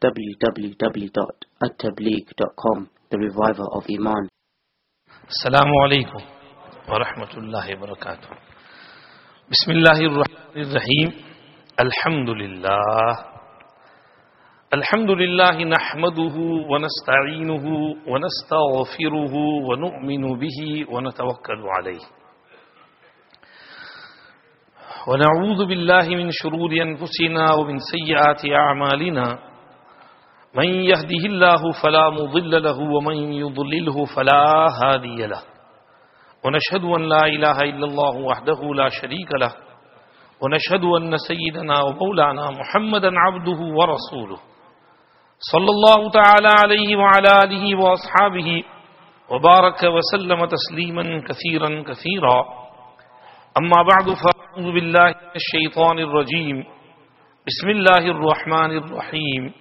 www.attableek.com The Reviver of Iman. السلام عليكم ورحمة الله وبركاته. بسم الله الرحمن الرحيم. الحمد لله. الحمد لله نحمده ونستعينه ونستغفره ونؤمن به ونتوكل عليه. ونعوذ بالله من شرور أنفسنا ومن سيئات أعمالنا. من يهده الله فلا مضل له ومن يضلله فلا هادي له. ونشهد أن لا إله إلا الله وحده لا شريك له. ونشهد أن سيدنا ومولانا محمدا عبده ورسوله. صلى الله تعالى عليه وعلى آله وأصحابه وبارك وسلم تسليما كثيرا كثيرا. أما بعد فأعوذ بالله من الشيطان الرجيم. بسم الله الرحمن الرحيم.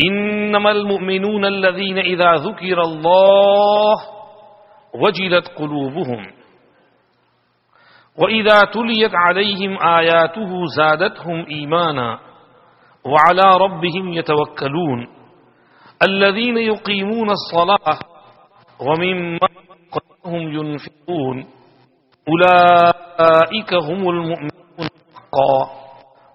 إنما المؤمنون الذين إذا ذكر الله وجلت قلوبهم وإذا تليت عليهم آياته زادتهم إيمانا وعلى ربهم يتوكلون الذين يقيمون الصلاة ومما هم ينفقون أولئك هم المؤمنون حقا.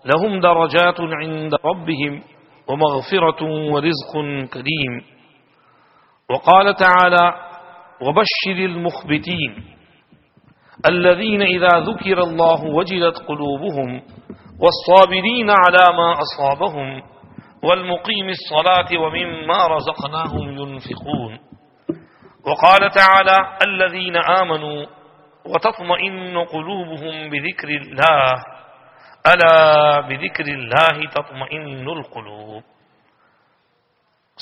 لهم درجات عند ربهم ومغفرة ورزق كريم. وقال تعالى وبشر المخبتين الذين إذا ذكر الله وجلت قلوبهم والصابرين على ما أصابهم والمقيم الصلاة ومما رزقناهم ينفقون. وقال تعالى الذين آمنوا وتطمئن قلوبهم بذكر الله ألا بذكر الله تطمئن القلوب.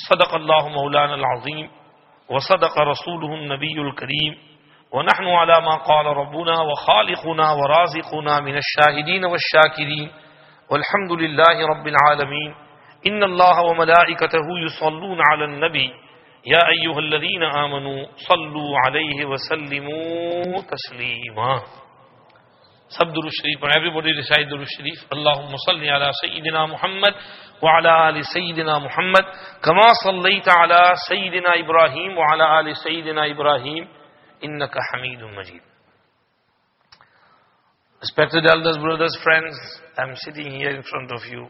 صدق الله مولانا العظيم وصدق رسوله النبي الكريم. ونحن على ما قال ربنا وخالقنا ورازقنا من الشاهدين والشاكرين. والحمد لله رب العالمين. إن الله وملائكته يصلون على النبي. يا أيها الذين آمنوا صلوا عليه وسلموا تسليما. سب درو شریف پڑھیں everybody recite درو شریف اللهم صل على سيدنا محمد وعلى ال سيدنا محمد كما صليت على سيدنا إبراهيم وعلى ال سيدنا إبراهيم انك حميد مجيد Respected elders, brothers, friends, I'm sitting here in front of you.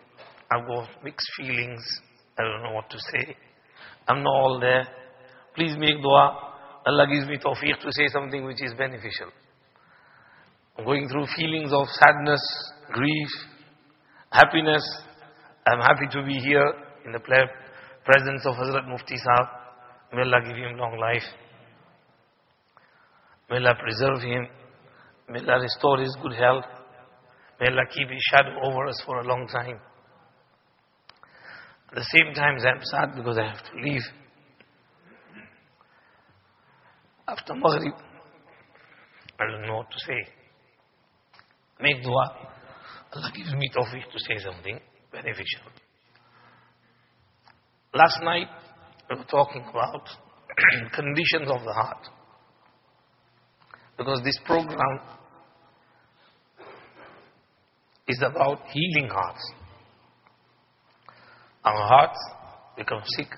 I've got mixed feelings. I don't know what to say. I'm not all there. Please make dua. Allah gives me tawfiq to say something which is beneficial. Going through feelings of sadness, grief, happiness. I'm happy to be here in the presence of Hazrat Mufti Sahib. May Allah give him long life. May Allah preserve him. May Allah restore his good health. May Allah keep his shadow over us for a long time. At the same time, I'm sad because I have to leave. After Maghrib, I don't know what to say make dua. Allah gives me tawfiq to say something beneficial. Last night, we were talking about conditions of the heart. Because this program is about healing hearts. Our hearts become sick.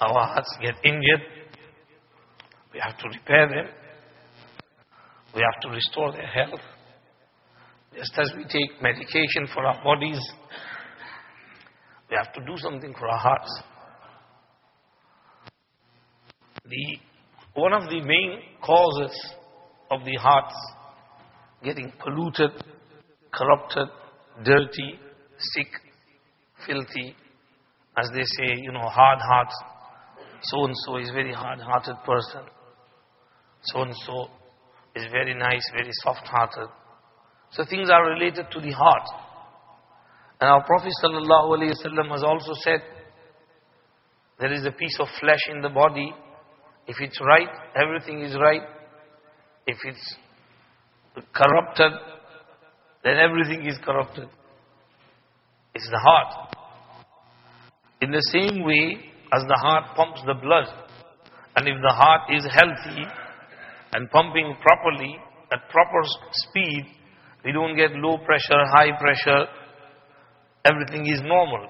Our hearts get injured. We have to repair them. We have to restore their health. Just as we take medication for our bodies, we have to do something for our hearts. The, one of the main causes of the hearts getting polluted, corrupted, dirty, sick, filthy, as they say, you know, hard hearts. So and so is very hard hearted person. So and so is very nice, very soft hearted. So things are related to the heart. And our Prophet ﷺ has also said, there is a piece of flesh in the body. If it's right, everything is right. If it's corrupted, then everything is corrupted. It's the heart. In the same way as the heart pumps the blood, and if the heart is healthy and pumping properly at proper speed, we don't get low pressure, high pressure, everything is normal.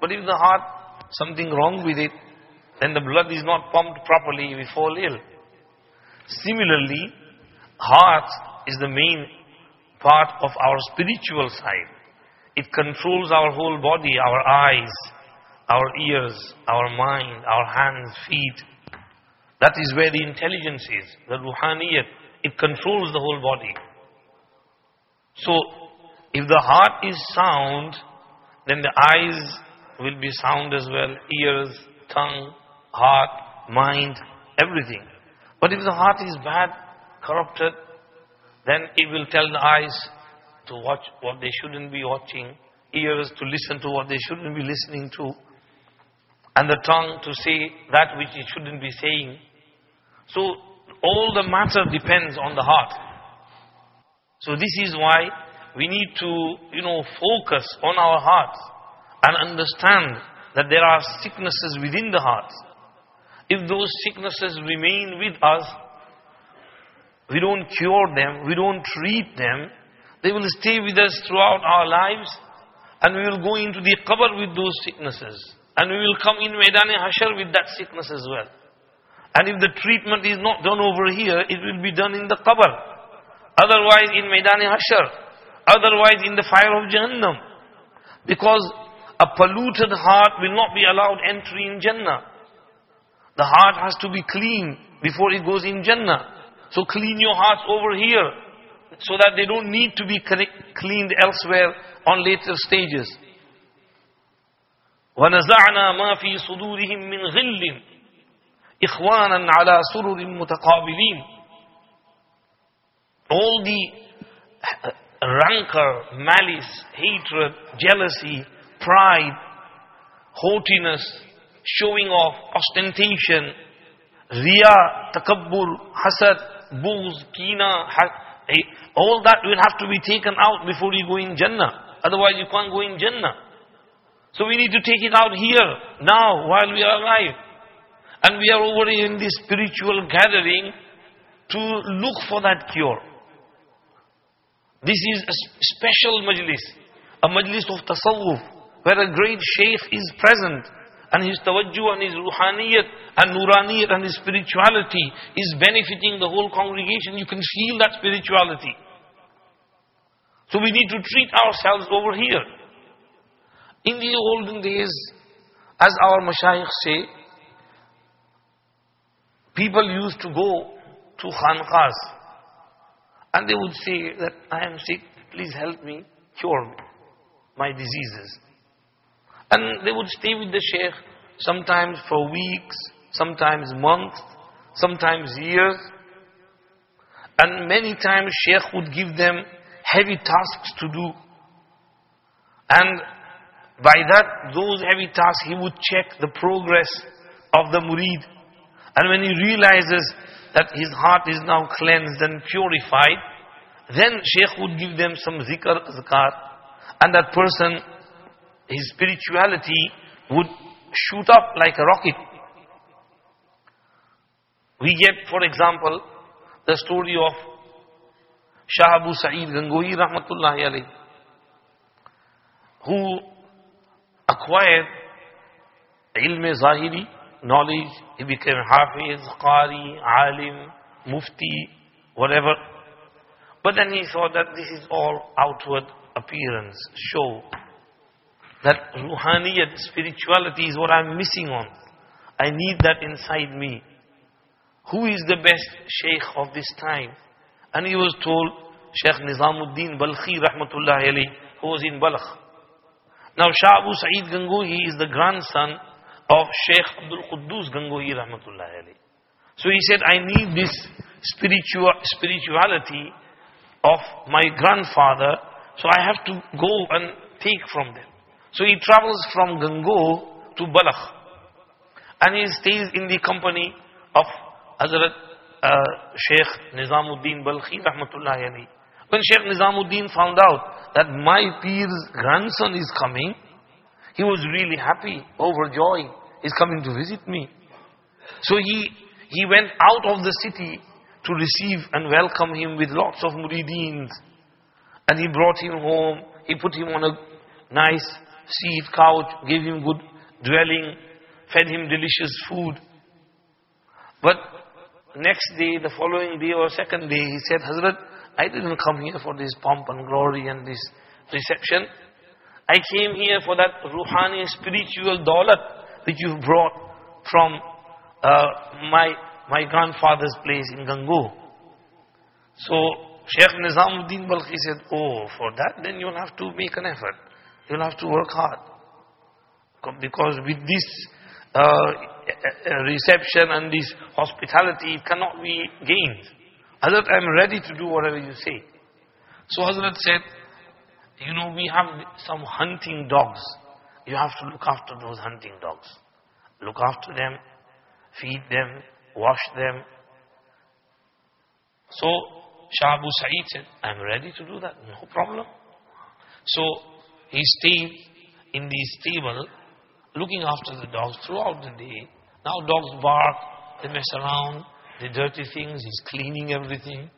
But if the heart, something wrong with it, then the blood is not pumped properly, we fall ill. Similarly, heart is the main part of our spiritual side. It controls our whole body, our eyes, our ears, our mind, our hands, feet. That is where the intelligence is, the ruhaniyat. It controls the whole body. So, if the heart is sound, then the eyes will be sound as well, ears, tongue, heart, mind, everything. But if the heart is bad, corrupted, then it will tell the eyes to watch what they shouldn't be watching, ears to listen to what they shouldn't be listening to, and the tongue to say that which it shouldn't be saying. So all the matter depends on the heart. So this is why we need to, you know, focus on our hearts and understand that there are sicknesses within the heart. If those sicknesses remain with us, we don't cure them, we don't treat them, they will stay with us throughout our lives and we will go into the qabr with those sicknesses. And we will come in Maidan Hashar with that sickness as well. And if the treatment is not done over here, it will be done in the qabr. Otherwise in Maidan Hashar. Otherwise in the fire of Jahannam. Because a polluted heart will not be allowed entry in Jannah. The heart has to be clean before it goes in Jannah. So clean your hearts over here so that they don't need to be cleaned elsewhere on later stages. ونزعنا ما في صدورهم من غل إخوانا على سرر متقابلين all the rancor, malice, hatred, jealousy, pride, haughtiness, showing off, ostentation, riya, takabbur, hasad, bughz, kina, eh, all that will have to be taken out before you go in Jannah. Otherwise you can't go in Jannah. So we need to take it out here, now, while we are alive. And we are over in this spiritual gathering to look for that cure. This is a special majlis, a majlis of tasawwuf, where a great sheikh is present and his tawajjuh and his ruhaniyat and nuraniyat and his spirituality is benefiting the whole congregation. You can feel that spirituality. So we need to treat ourselves over here. In the olden days, as our mashayikh say, people used to go to khanqahs and they would say that I am sick, please help me, cure me, my diseases. And they would stay with the sheikh sometimes for weeks, sometimes months, sometimes years. And many times sheikh would give them heavy tasks to do. And by that, those heavy tasks, he would check the progress of the murid. And when he realizes that his heart is now cleansed and purified, then Shaykh would give them some zikr, zakat, and that person, his spirituality would shoot up like a rocket. We get, for example, the story of Shah Abu Sa'id Gangohi rahmatullahi alayhi, who acquired ilm zahiri, knowledge, he became hafiz, qari, alim, mufti, whatever. But then he saw that this is all outward appearance, show. That ruhaniyat, spirituality is what I'm missing on. I need that inside me. Who is the best sheikh of this time? And he was told, Sheikh Nizamuddin Balkhi rahmatullahi alayhi, who was in Balkh. Now Shah Abu Sa'id Gangohi is the grandson of Sheikh Abdul Quddus Gangohi rahmatullahi alayhi. So he said, I need this spiritual, spirituality of my grandfather, so I have to go and take from them. So he travels from Gango to Balakh. And he stays in the company of Hazrat uh, Sheikh Nizamuddin Balkhi rahmatullahi alayhi. When Sheikh Nizamuddin found out that my Peer's grandson is coming, he was really happy, overjoyed. He's coming to visit me. So he, he went out of the city to receive and welcome him with lots of murideens. And he brought him home. He put him on a nice seat, couch, gave him good dwelling, fed him delicious food. But next day, the following day or second day, he said, Hazrat, I didn't come here for this pomp and glory and this reception. I came here for that ruhani spiritual daulat which you've brought from uh, my, my grandfather's place in Gangu. So Sheikh Nizamuddin Balkhi said, oh, for that then you'll have to make an effort. You'll have to work hard. Because with this uh, reception and this hospitality, it cannot be gained. Hazrat, I'm ready to do whatever you say. So Hazrat said, you know, we have some hunting dogs. You have to look after those hunting dogs. Look after them, feed them, wash them. So Shah Abu Sa'id said, I'm ready to do that, no problem. So he stayed in the stable looking after the dogs throughout the day. Now dogs bark, they mess around, the dirty things, he's cleaning everything.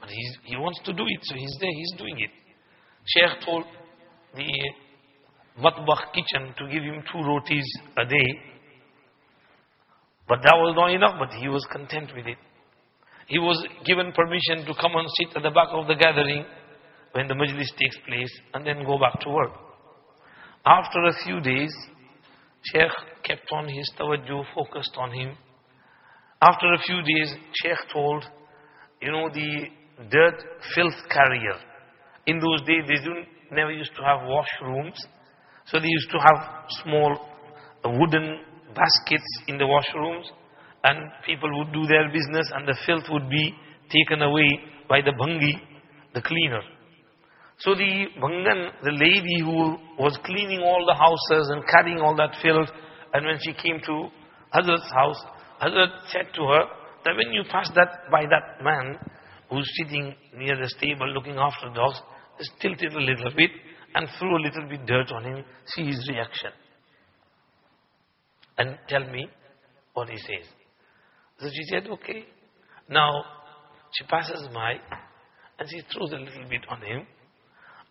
But he wants to do it, so he's there, he's doing it. Sheikh told the matbakh kitchen to give him two rotis a day. But that was not enough, but he was content with it. He was given permission to come and sit at the back of the gathering when the majlis takes place and then go back to work. After a few days, Sheikh kept on his tawajjuh, focused on him. After a few days, Sheikh told, you know, the dirt filth carrier. In those days, they didn't, never used to have washrooms. So they used to have small wooden baskets in the washrooms and people would do their business and the filth would be taken away by the bhangi, the cleaner. So the bhangan, the lady who was cleaning all the houses and carrying all that filth, and when she came to Hazrat's house, Hazrat said to her that when you pass that by that man who's sitting near the stable looking after the dogs, just tilt it a little bit and throw a little bit dirt on him, see his reaction. And tell me what he says. So she said, okay. Now, she passes by and she throws a little bit on him.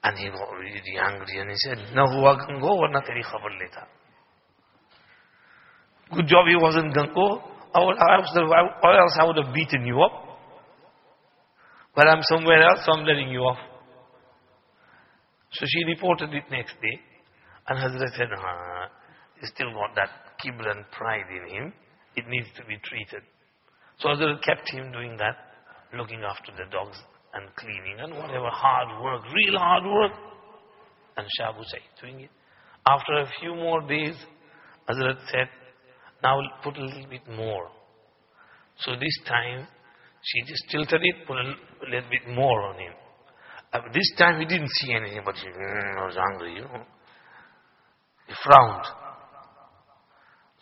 And he got really angry and he said, Na hua gango warna teri khabar leta. Good job he wasn't gango. Or else I would have beaten you up. But I'm somewhere else, so I'm letting you off. So she reported it next day. And Hazrat said, ah, he still got that kibr and pride in him. It needs to be treated. So Hazrat kept him doing that, looking after the dogs and cleaning and whatever hard work, real hard work. And Shabu Said doing it. After a few more days, Hazrat said, now put a little bit more. So this time, she just tilted it, put a little bit more on him. This time he didn't see anything, but he mm, was angry, you know. He frowned.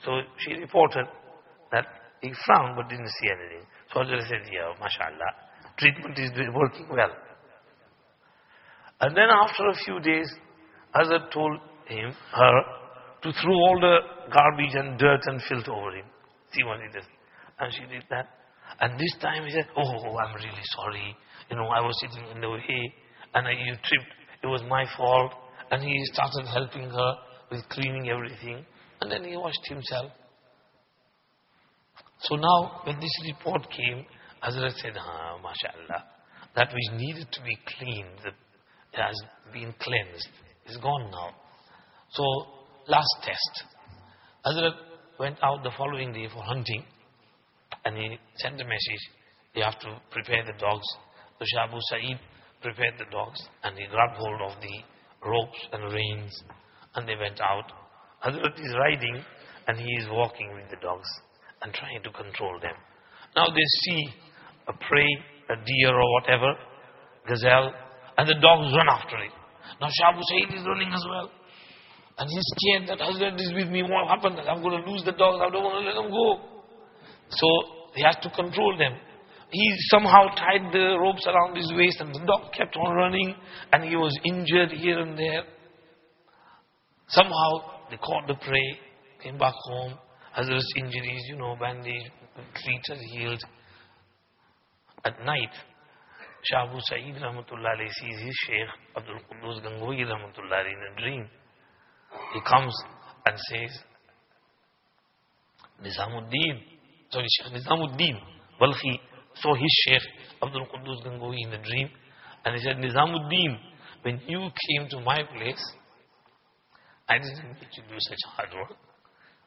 So she reported that he frowned but didn't see anything. So Hazrat said, yeah, mashallah, treatment is working well. And then after a few days, Hazrat told him, her, to throw all the garbage and dirt and filth over him. See what he does. And she did that. And this time he said, oh, I'm really sorry. You know, I was sitting in the way and I, you tripped. It was my fault. And he started helping her with cleaning everything. And then he washed himself. So now, when this report came, Hazrat said, ah, mashallah, that which needed to be cleaned has been cleansed. It's gone now. So, last test. Hazrat went out the following day for hunting and he sent a message. You have to prepare the dogs. So Shabu Sa'id prepared the dogs and he grabbed hold of the ropes and reins and they went out. Hazrat is riding and he is walking with the dogs and trying to control them. Now they see a prey, a deer or whatever, gazelle, and the dogs run after it. Now Shabu Sayyid is running as well. And he's scared that Hazrat is with me. What happened? I'm going to lose the dogs. I don't want to let them go. So he has to control them. He somehow tied the ropes around his waist and the dog kept on running and he was injured here and there. Somehow they caught the prey, came back home, Hazrat's injuries, you know, bandaged, treated, healed. At night, Shabu Sa'id Rahmatullah sees his Shaykh Abdul Qudus Gangohi Rahmatullah in a dream. He comes and says, Nizamuddin, sorry, Sheikh Nizamuddin, Balkhi, saw his Sheikh Abdul Quddus Gangohi in the dream, and he said, Nizamuddin, when you came to my place, I didn't make you do such hard work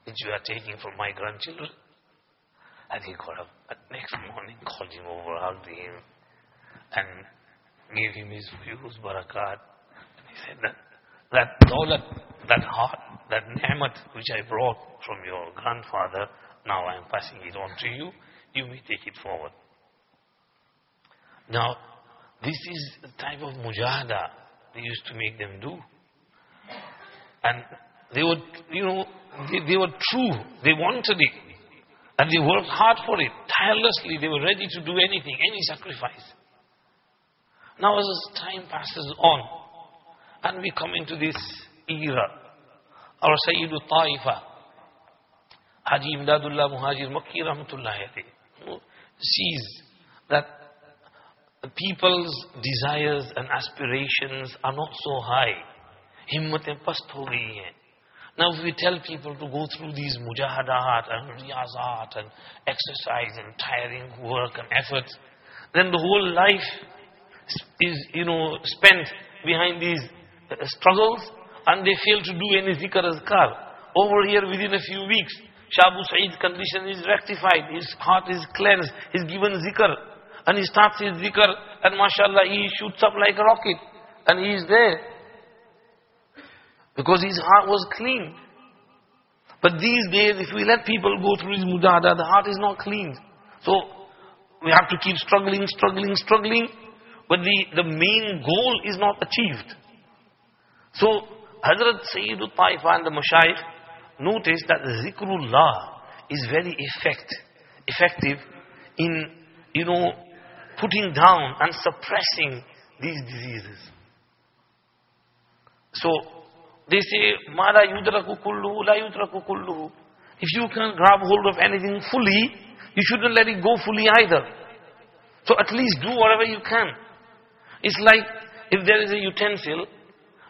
that you are taking from my grandchildren. And he got up. But next morning, called him over, hugged him, and gave him his fuyuz, barakat. And he said that, that dawlat, that heart, that ni'mat which I brought from your grandfather, now I am passing it on to you. You may take it forward. Now, this is the type of mujahada they used to make them do. And they were, you know, they, they were true. They wanted it. And they worked hard for it. Tirelessly, they were ready to do anything, any sacrifice. Now as time passes on, and we come into this era, our Sayyidu Taifa, Haji Imdadullah Muhajir Makki Rahmatullah sees that people's desires and aspirations are not so high. Himmatein past ho gayi. Now if we tell people to go through these mujahadat and riyazat and exercise and tiring work and efforts, then the whole life is, you know, spent behind these uh, struggles and they fail to do any zikr azkar. Over here within a few weeks, Shabu Saeed's condition is rectified, his heart is cleansed, he's given zikr and he starts his zikr and mashallah he shoots up like a rocket and he is there. Because his heart was clean. But these days, if we let people go through his mujahada, the heart is not clean. So, we have to keep struggling, struggling, struggling. But the, the main goal is not achieved. So, Hazrat Sayyidul Taifa and the Mashayikh noticed that zikrullah is very effect, effective in, you know, putting down and suppressing these diseases. So, they say, Mala yudraku kulluhu, la yudraku kulluhu. If you can grab hold of anything fully, you shouldn't let it go fully either. So at least do whatever you can. It's like if there is a utensil,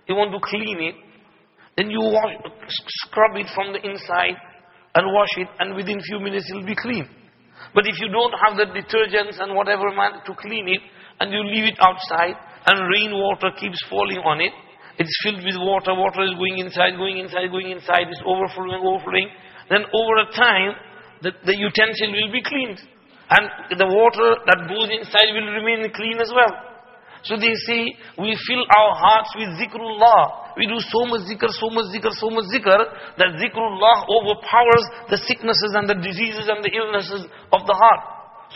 you want to clean it, then you wash, scrub it from the inside and wash it, and within few minutes it will be clean. But if you don't have the detergents and whatever man to clean it, and you leave it outside, and rainwater keeps falling on it, it's filled with water, water is going inside, going inside, going inside, it's overflowing, overflowing. Then over a time, the, the utensil will be cleaned. And the water that goes inside will remain clean as well. So they say, we fill our hearts with zikrullah. We do so much zikr, so much zikr, so much zikr, that zikrullah overpowers the sicknesses and the diseases and the illnesses of the heart.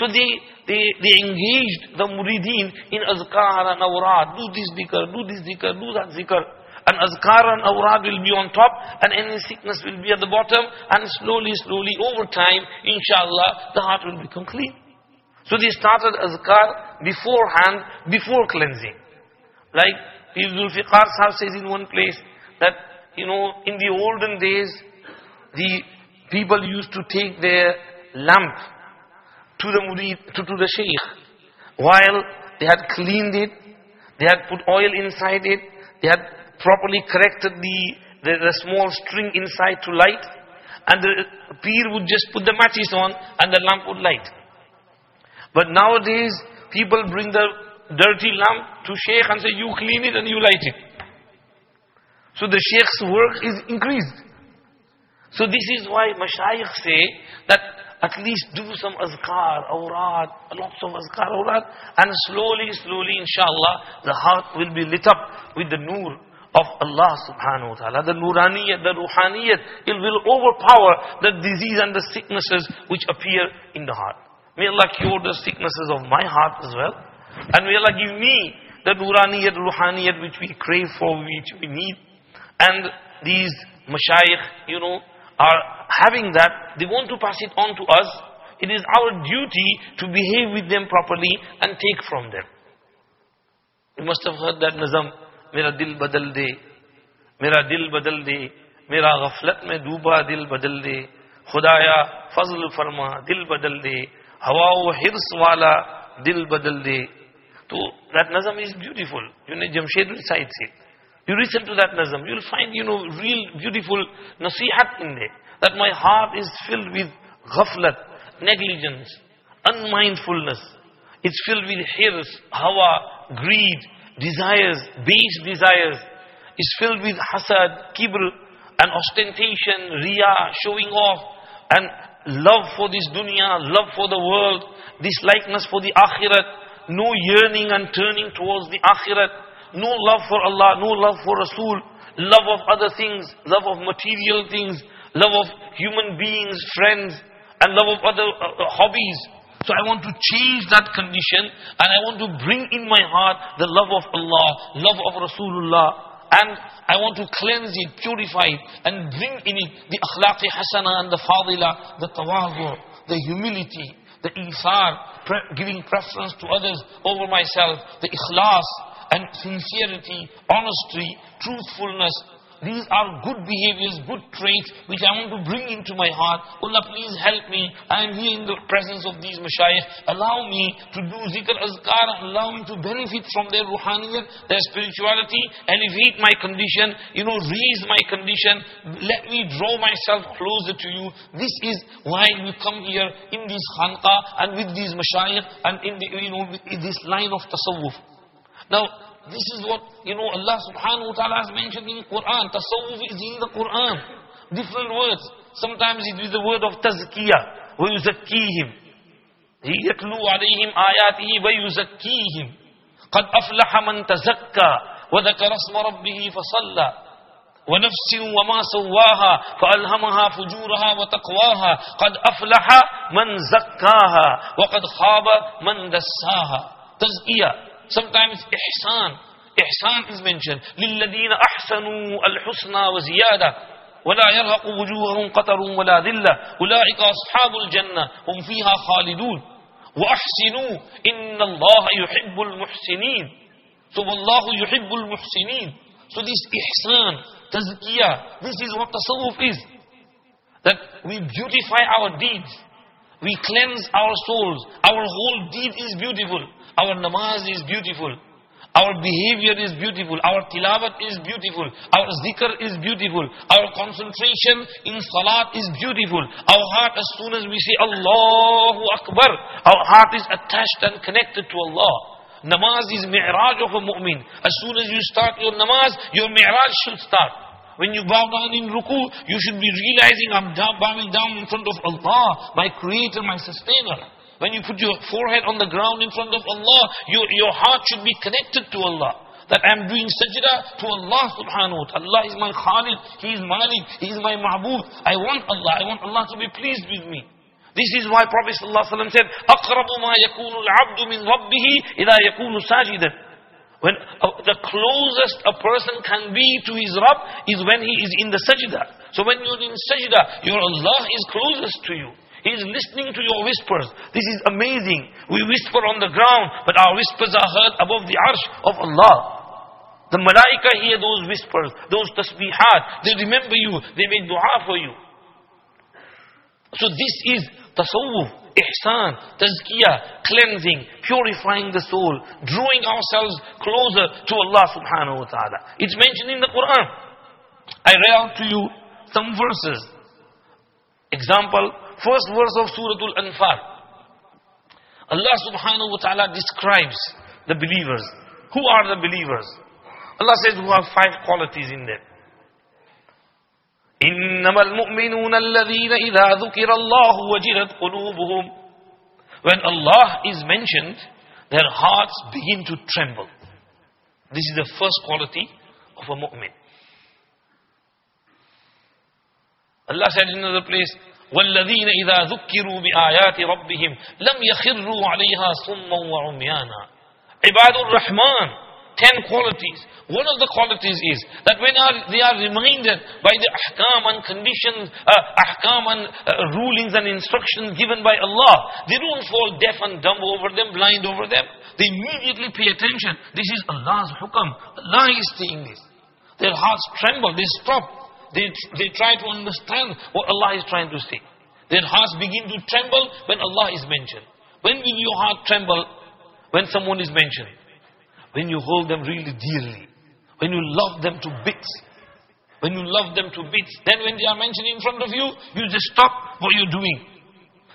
So they, they, they engaged the murideen in azkar and awrad. Do this zikr, do this zikr, do that zikr. And azkar and awrad will be on top and any sickness will be at the bottom. And slowly, slowly, over time, inshallah, the heart will become clean. So they started azkar beforehand, before cleansing. Like Pir Fiqar Sahib says in one place that, you know, in the olden days, the people used to take their lamp to the murid, to, to the sheikh. While they had cleaned it, they had put oil inside it, they had properly corrected the, the, the small string inside to light, and the peer would just put the matches on and the lamp would light. But nowadays, people bring the dirty lamp to sheikh and say, you clean it and you light it. So the sheikh's work is increased. So this is why mashayikh say that at least do some azkar, awrad, lots of azkar, awrad, and slowly, slowly, inshallah, the heart will be lit up with the nur of Allah subhanahu wa ta'ala. The nuraniyat, the ruhaniyat, it will overpower the disease and the sicknesses which appear in the heart. May Allah cure the sicknesses of my heart as well. And may Allah give me the nuraniyat, ruhaniyat which we crave for, which we need. And these mashayikh, you know, are having that, they want to pass it on to us. It is our duty to behave with them properly and take from them. You must have heard that nazam, Mera dil badal de, Mera dil badal de, Mera ghaflat mein dooba dil badal de, Khudaya fazl farma dil badal de, Hawa hirs wala dil badal de. So that nazam is beautiful. You know, Jamshed recites it. You listen to that nazam, you'll find, you know, real beautiful nasihat in there. That my heart is filled with ghaflat, negligence, unmindfulness. It's filled with hirs, hawa, greed, desires, base desires. It's filled with hasad, kibr, and ostentation, riya, showing off, and love for this dunya, love for the world, dislikeness for the akhirat, no yearning and turning towards the akhirat. No love for Allah, no love for Rasul, love of other things, love of material things, love of human beings, friends, and love of other uh, uh, hobbies. So I want to change that condition and I want to bring in my heart the love of Allah, love of Rasulullah. And I want to cleanse it, purify it, and bring in it the akhlaqi hasana and the fadila, the tawadhu, the humility, the ithar, pre giving preference to others over myself, the ikhlas, and sincerity, honesty, truthfulness. These are good behaviors, good traits which I want to bring into my heart. Allah, please help me. I am here in the presence of these mashayikh. Allow me to do zikr azkar. Allow me to benefit from their ruhaniyat, their spirituality, elevate my condition, you know, raise my condition. Let me draw myself closer to you. This is why we come here in this khanqa and with these mashayikh and in, the, you know, this line of tasawwuf. Now, this is what, you know, Allah subhanahu wa ta'ala has mentioned in Quran. Tasawwuf is in the Quran. Different words. Sometimes it is the word of tazkiyah. وَيُزَكِّيهِمْ يَتْلُو عَلَيْهِمْ آيَاتِهِ وَيُزَكِّيهِمْ قَدْ أَفْلَحَ مَنْ تَزَكَّى وَذَكَرَ اسْمَ رَبِّهِ فَصَلَّى ونفس وما سواها فألهمها فجورها وتقواها قد أفلح من زكاها وقد خاب من دساها تزكية Sometimes ihsan. Ihsan is mentioned. لِلَّذِينَ أَحْسَنُوا الْحُسْنَى وَزِيَادَةً ولا يرهق وجوههم قطر ولا ذلة أولئك أصحاب الجنة هم فيها خالدون وأحسنوا إن الله يحب المحسنين So Allah يحب المحسنين So this ihsan, tazkiyah, this is what tasawwuf is. That we beautify our deeds. We cleanse our souls. Our whole deed is beautiful. Our namaz is beautiful. Our behavior is beautiful. Our tilawat is beautiful. Our zikr is beautiful. Our concentration in salat is beautiful. Our heart, as soon as we say Allahu Akbar, our heart is attached and connected to Allah. Namaz is mi'raj of a mu'min. As soon as you start your namaz, your mi'raj should start. When you bow down in ruku, you should be realizing I'm bowing down in front of Allah, my creator, my sustainer. When you put your forehead on the ground in front of Allah, your, your heart should be connected to Allah. That I'm doing sajda to Allah subhanahu wa ta'ala. Allah is my Khaliq, He is Malik, He is my Mahbub. I want Allah, I want Allah to be pleased with me. This is why Prophet ﷺ said, أَقْرَبُ مَا يَكُونُ الْعَبْدُ مِنْ رَبِّهِ إِذَا يَكُونُ سَاجِدًا When uh, the closest a person can be to his Rabb is when he is in the sajda. So when you're in sajda, your Allah is closest to you. He is listening to your whispers. This is amazing. We whisper on the ground, but our whispers are heard above the arsh of Allah. The malaika hear those whispers, those tasbihat. They remember you. They make dua for you. So this is tasawwuf, ihsan, tazkiyah, cleansing, purifying the soul, drawing ourselves closer to Allah subhanahu wa ta'ala. It's mentioned in the Quran. I read out to you some verses. Example, First verse of Surah Al-Anfal. Allah subhanahu wa ta'ala describes the believers. Who are the believers? Allah says who have five qualities in them. إنما المؤمنون الذين إذا ذكر الله وجلت قلوبهم When Allah is mentioned, their hearts begin to tremble. This is the first quality of a mu'min. Allah said in another place, والذين إذا ذكروا بآيات ربهم لم يخروا عليها صما وعميانا عباد الرحمن ten qualities one of the qualities is that when they are reminded by the ahkam and conditions uh, ahkam and uh, rulings and instructions given by Allah they don't fall deaf and dumb over them blind over them they immediately pay attention this is Allah's hukam Allah is saying this their hearts tremble they stop they, they try to understand what Allah is trying to say. Their hearts begin to tremble when Allah is mentioned. When will your heart tremble when someone is mentioned? When you hold them really dearly. when you love them to bits, when you love them to bits, then when they are mentioned in front of you, you just stop what you're doing.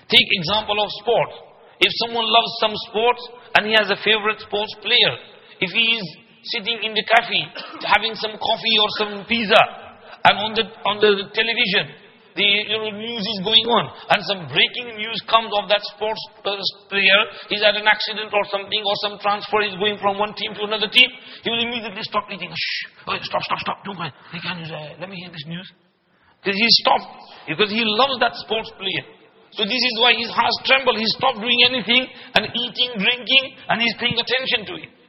Take example of sport. If someone loves some sports and he has a favorite sports player, if he is sitting in the cafe having some coffee or some pizza and on the on the television. The you know, news is going on. And some breaking news comes of that sports player. He's had an accident or something or some transfer is going from one team to another team. He will immediately stop eating. Shh. Oh, stop stop stop. Don't mind can you, uh, let me hear this news. Because he stopped. Because he loves that sports player. So this is why his heart tremble he stopped doing anything and eating drinking and he's paying attention to it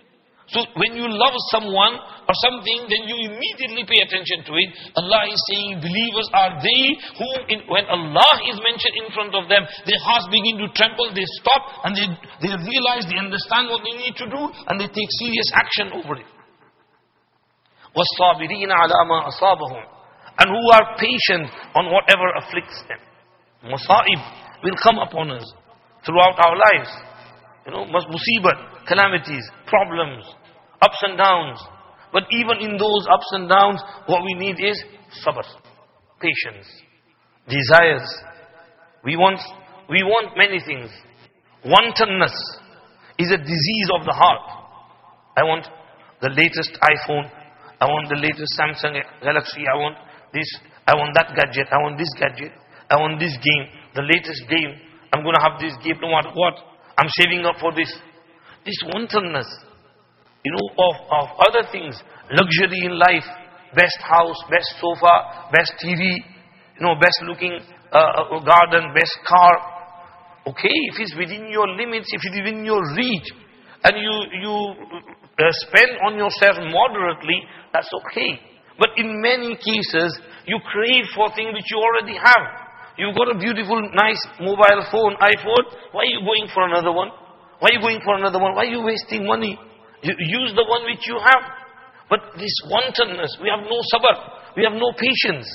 so when you love someone or something, then you immediately pay attention to it. Allah is saying, believers are they who, in, when Allah is mentioned in front of them, their hearts begin to tremble, they stop and they, they realize, they understand what they need to do and they take serious action over it. وَالصَّابِرِينَ عَلَى مَا أَصَابَهُمْ And who are patient on whatever afflicts them. Masa'ib will come upon us throughout our lives. You know, musibat, calamities, problems, ups and downs. But even in those ups and downs, what we need is sabr, patience, desires. We want, we want many things. Wantonness is a disease of the heart. I want the latest iPhone. I want the latest Samsung Galaxy. I want this. I want that gadget. I want this gadget. I want this game. The latest game. I'm going to have this game no matter what. I'm saving up for this. This wantonness you know, of, of other things, luxury in life, best house, best sofa, best TV, you know, best looking uh, uh, garden, best car. Okay, if it's within your limits, if it's within your reach, and you, you uh, spend on yourself moderately, that's okay. But in many cases, you crave for things which you already have. You've got a beautiful, nice mobile phone, iPhone. Why are you going for another one? Why are you going for another one? Why are you wasting money? You use the one which you have. But this wantonness, we have no sabr, we have no patience.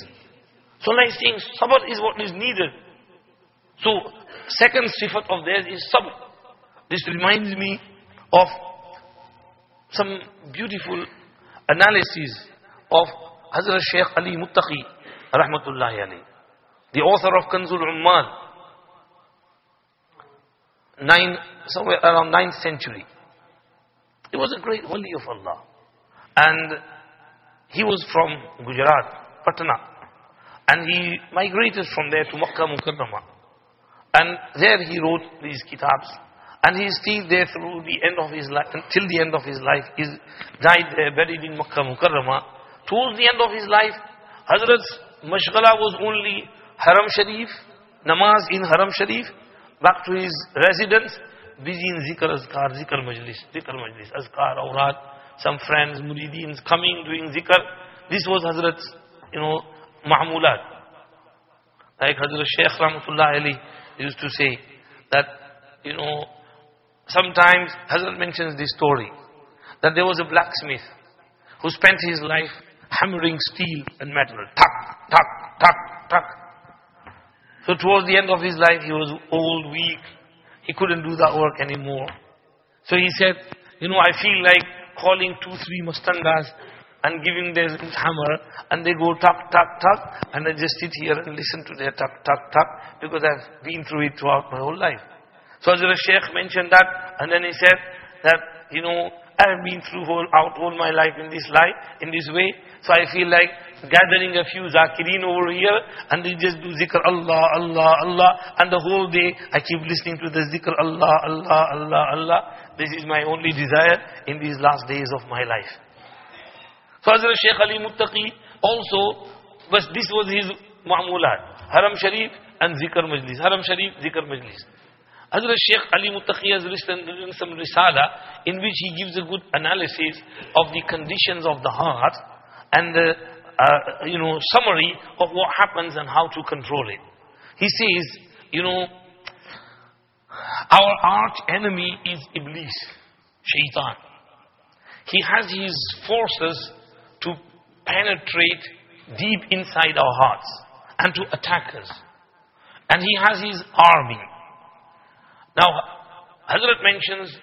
So like saying, sabr is what is needed. So, second sifat of theirs is sabr. This reminds me of some beautiful analysis of Hazrat Shaykh Ali Muttaqi, rahmatullahi alayhi. The author of Kanzul Ummal, nine, somewhere around 9th century. He was a great wali of Allah. And he was from Gujarat, Patna. And he migrated from there to Makkah Mukarramah. And there he wrote these kitabs. And he stayed there through the end of his life, until the end of his life. He died there, buried in Makkah Mukarramah. Towards the end of his life, Hazrat's mashghala was only Haram Sharif, namaz in Haram Sharif, back to his residence, busy in zikr, azkar, zikr majlis, zikr majlis, azkar, awrad, some friends, murideens coming, doing zikr. This was Hazrat's, you know, ma'mulat. Like Hazrat Shaykh Rahmatullah Ali used to say that, you know, sometimes Hazrat mentions this story that there was a blacksmith who spent his life hammering steel and metal. Tuck, tuck, tuck, tuck. So towards the end of his life, he was old, weak, he couldn't do that work anymore. So he said, you know, I feel like calling two, three mustangas and giving them hammer and they go tap, tap, tap and I just sit here and listen to their tap, tap, tap because I've been through it throughout my whole life. So Hazrat Sheikh mentioned that and then he said that, you know, I've been through whole, out all my life in this life, in this way. So I feel like gathering a few zakirin over here and they just do zikr Allah, Allah, Allah. And the whole day I keep listening to the zikr Allah, Allah, Allah, Allah. This is my only desire in these last days of my life. So Hazrat Shaykh Ali Muttaqi also, but this was his ma'mulat. Haram Sharif and zikr majlis. Haram Sharif, zikr majlis. Hazrat Sheikh Ali Muttaqi has written some risala in which he gives a good analysis of the conditions of the heart and the uh, you know summary of what happens and how to control it. He says, you know, our arch enemy is Iblis, Shaitan. He has his forces to penetrate deep inside our hearts and to attack us. And he has his army. Now, Hazrat mentions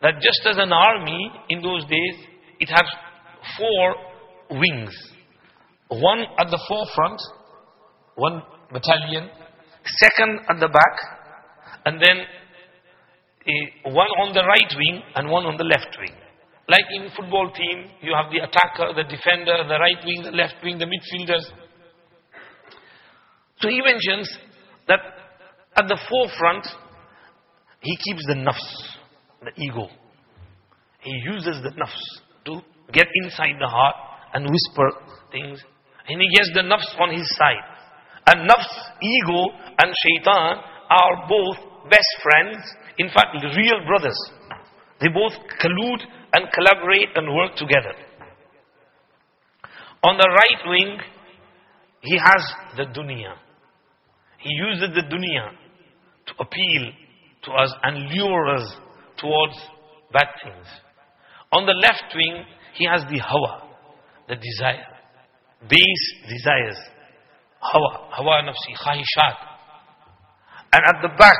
that just as an army in those days, it had four wings. One at the forefront, one battalion, second at the back, and then a, one on the right wing and one on the left wing. Like in football team, you have the attacker, the defender, the right wing, the left wing, the midfielders. So he mentions that at the forefront, he keeps the nafs, the ego. He uses the nafs to get inside the heart and whisper things. And he gets the nafs on his side. And nafs, ego and shaitan are both best friends. In fact, real brothers. They both collude and collaborate and work together. On the right wing, he has the dunya. He uses the dunya to appeal to us and lure us towards bad things. On the left wing, he has the hawa, the desire, base desires. Hawa, hawa nafsi, khahishat. And at the back,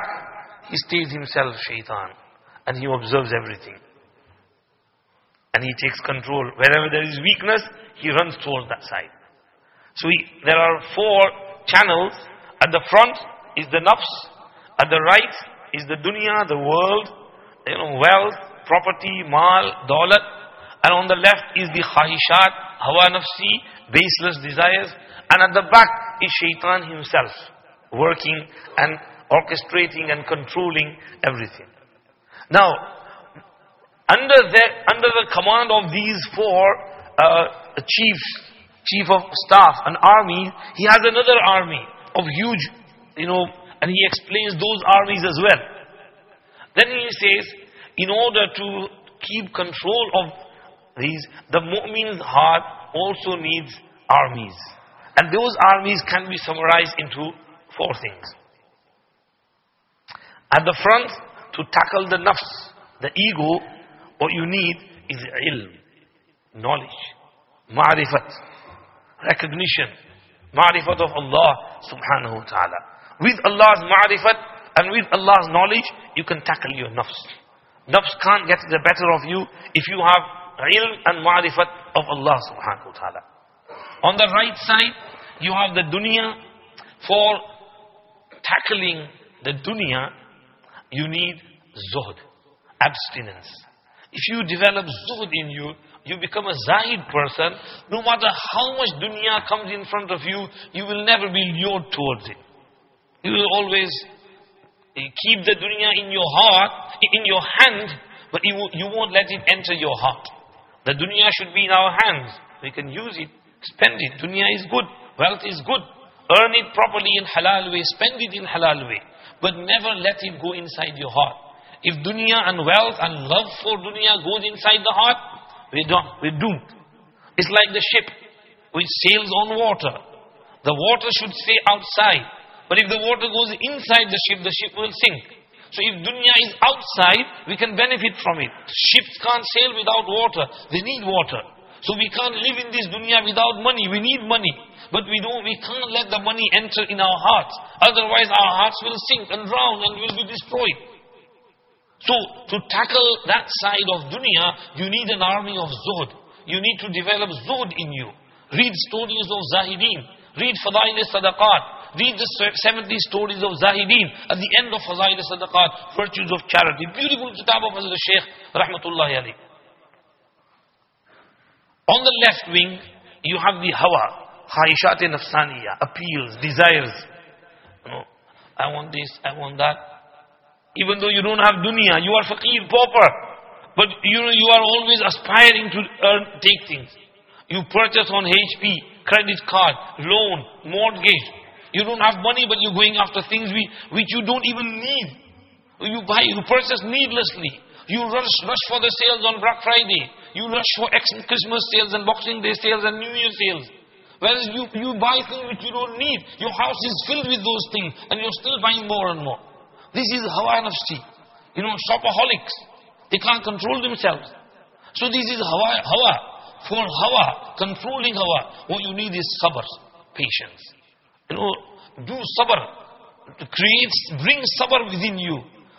he stays himself shaitan. And he observes everything. And he takes control. Wherever there is weakness, he runs towards that side. So he, there are four channels. At the front is the nafs. At the right is the dunya, the world, you know, wealth, property, mal, daulat. And on the left is the khahishat, hawa nafsi, baseless desires. And at the back is shaitan himself, working and orchestrating and controlling everything. Now, under the, under the command of these four uh, chiefs, chief of staff, an army, he has another army of huge, you know, and he explains those armies as well. Then he says, in order to keep control of these, the mu'min's heart also needs armies. And those armies can be summarized into four things. At the front, to tackle the nafs, the ego, what you need is ilm, knowledge, ma'rifat, recognition, ma'rifat of Allah subhanahu wa ta'ala. With Allah's ma'rifat and with Allah's knowledge, you can tackle your nafs. Nafs can't get the better of you if you have ilm and ma'rifat of Allah subhanahu wa ta'ala. On the right side, you have the dunya. For tackling the dunya, you need zuhd, abstinence. If you develop zuhd in you, you become a zahid person. No matter how much dunya comes in front of you, you will never be lured towards it. You will always keep the dunya in your heart, in your hand, but you won't let it enter your heart. The dunya should be in our hands. We can use it, spend it. Dunya is good, wealth is good. Earn it properly in halal way, spend it in halal way. But never let it go inside your heart. If dunya and wealth and love for dunya goes inside the heart, we're done, we're doomed. It's like the ship which sails on water. The water should stay outside. But if the water goes inside the ship, the ship will sink. So if dunya is outside, we can benefit from it. Ships can't sail without water. They need water. So we can't live in this dunya without money. We need money. But we don't, we can't let the money enter in our hearts. Otherwise our hearts will sink and drown and will be destroyed. So to tackle that side of dunya, you need an army of zuhd. You need to develop zuhd in you. Read stories of Zahideen. Read Fadail Sadaqat. Read the 70 stories of Zahideen. At the end of Fadail Sadaqat, virtues of charity. Beautiful kitab of Hazrat Shaykh, Rahmatullahi alayhi. On the left wing, you have the hawa, khahishat nafsaniya, appeals, desires. Know, I want this, I want that. Even though you don't have dunya, you are faqir, pauper. But you you are always aspiring to earn, take things. You purchase on HP, credit card, loan, mortgage. You don't have money, but you're going after things we, which you don't even need. You buy, you purchase needlessly. You rush, rush for the sales on Black Friday. You rush for Christmas sales and Boxing Day sales and New Year sales. Whereas you, you buy things which you don't need. Your house is filled with those things and you're still buying more and more. This is hawa nafsi. You know, shopaholics. They can't control themselves. So this is hawa, hawa. For hawa, controlling hawa, what you need is sabr, patience. You know, do sabr. Create, bring sabr within you.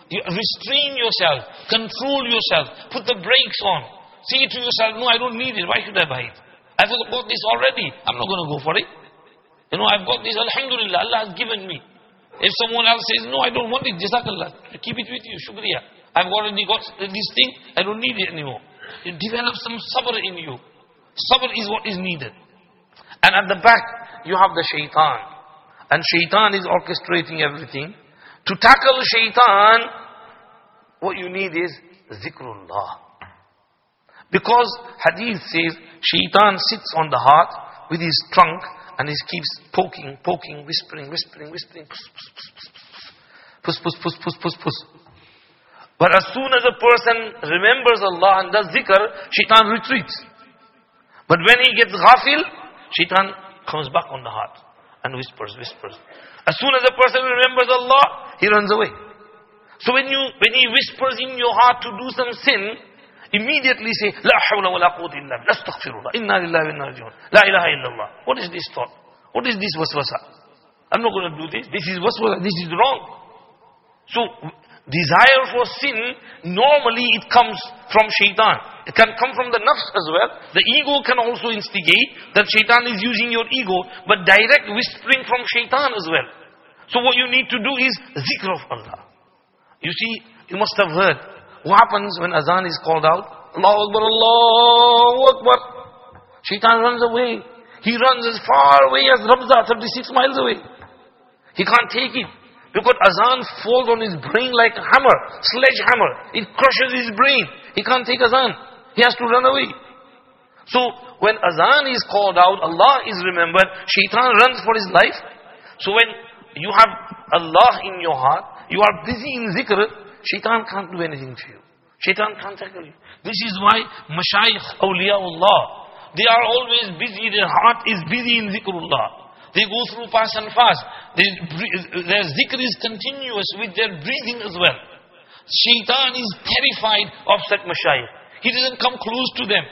You restrain yourself, control yourself, put the brakes on. Say to yourself, no, I don't need it. Why should I buy it? I've got this already. I'm not going to go for it. You know, I've got this, Alhamdulillah, Allah has given me. If someone else says, no, I don't want it, Jazakallah, keep it with you, Shukriya. I've already got this thing, I don't need it anymore. You develop some sabr in you. Sabr is what is needed. And at the back, you have the shaitan. And shaitan is orchestrating everything. To tackle shaitan, what you need is zikrullah. Because hadith says, shaitan sits on the heart with his trunk and he keeps poking, poking, whispering, whispering, whispering. Puss, puss, puss, puss, puss, puss. But as soon as a person remembers Allah and does zikr, shaitan retreats. But when he gets ghafil, shaitan comes back on the heart and whispers, whispers. As soon as a person remembers Allah, he runs away. So when you when he whispers in your heart to do some sin, immediately say, La hawla wa la quwwata illa billah, astaghfirullah, inna lillahi wa inna la ilaha illallah. What is this thought? What is this waswasa? I'm not going to do this. This is waswasa. This is wrong. So, desire for sin, normally it comes from shaitan. It can come from the nafs as well. The ego can also instigate that shaitan is using your ego, but direct whispering from shaitan as well. So what you need to do is zikr of Allah. You see, you must have heard what happens when azan is called out? Allahu Akbar, Allahu Akbar. Shaitan runs away. He runs as far away as Rabza, 36 miles away. He can't take it. Because azan falls on his brain like a hammer, sledgehammer. It crushes his brain. He can't take azan. He has to run away. So when azan is called out, Allah is remembered, shaitan runs for his life. So when you have Allah in your heart, you are busy in zikr, Shaitan can't do anything to you. Shaitan can't tackle you. This is why Mashayikh, awliyaullah, they are always busy, their heart is busy in zikrullah. They go through fast and fast. They, their zikr is continuous with their breathing as well. Shaitan is terrified of such mashayikh. He doesn't come close to them.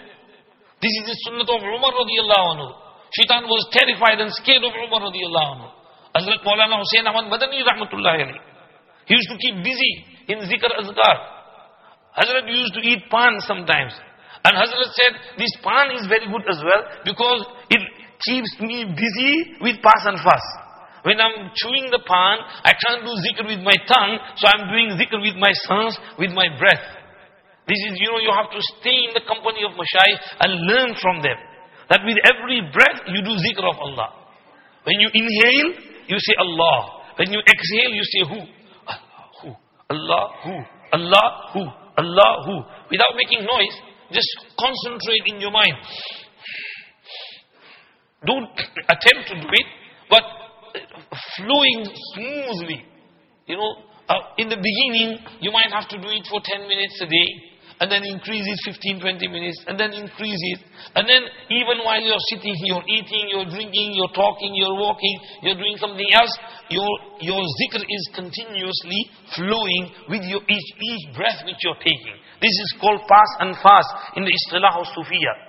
This is the sunnah of Umar radiallahu anhu. Shaitan was terrified and scared of Umar radiallahu anhu. Hazrat Maulana Hussain Ahmad Madani rahmatullahi alayhi. He used to keep busy in zikr azkar. Hazrat used to eat pan sometimes. And Hazrat said, this pan is very good as well because it keeps me busy with pass and fast. When I'm chewing the pan, I can't do zikr with my tongue, so I'm doing zikr with my sons, with my breath. This is, you know, you have to stay in the company of Mashayikh and learn from them. That with every breath, you do zikr of Allah. When you inhale, you say Allah. When you exhale, you say who? Allah who, Allah who, Allah who. Without making noise, just concentrate in your mind. Don't attempt to do it, but flowing smoothly. You know, uh, in the beginning, you might have to do it for 10 minutes a day and then increase it 15, 20 minutes, and then increase it. And then even while you're sitting, you're eating, you're drinking, you're talking, you're walking, you're doing something else, your, your zikr is continuously flowing with your each, each breath which you're taking. This is called pass and fast in the istilah of Sufiya.